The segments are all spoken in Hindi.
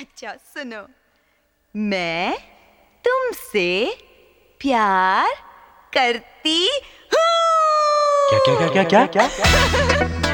अच्छा सुनो। मैं तुमसे प्यार करती हूँ क्या क्या क्या क्या क्या? क्या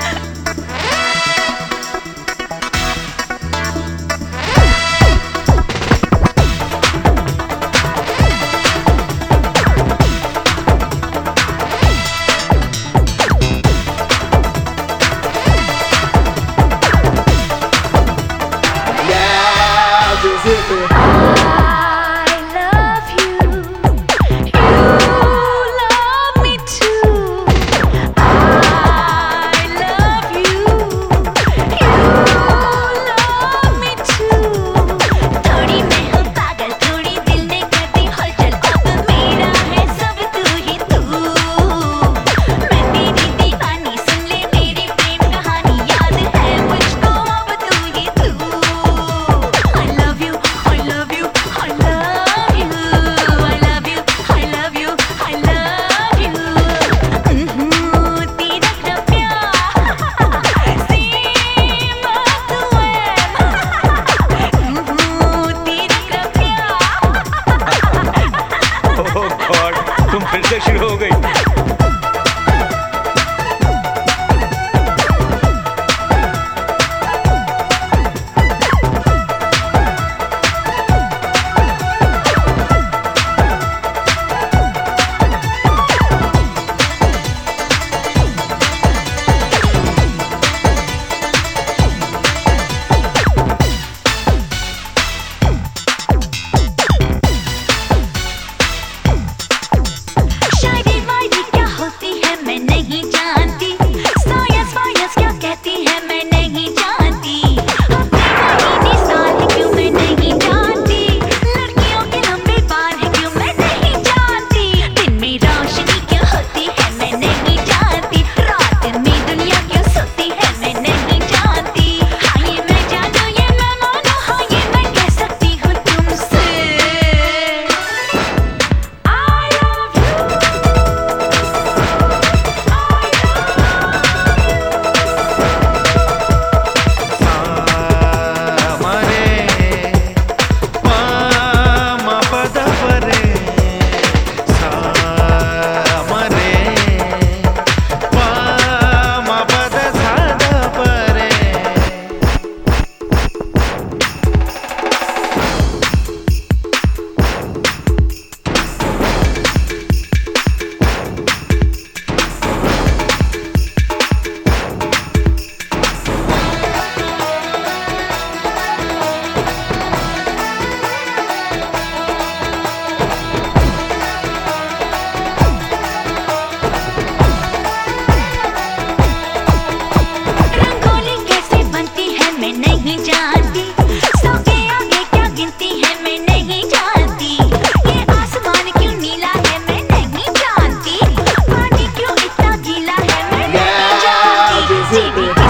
शुरू हो गई। baby.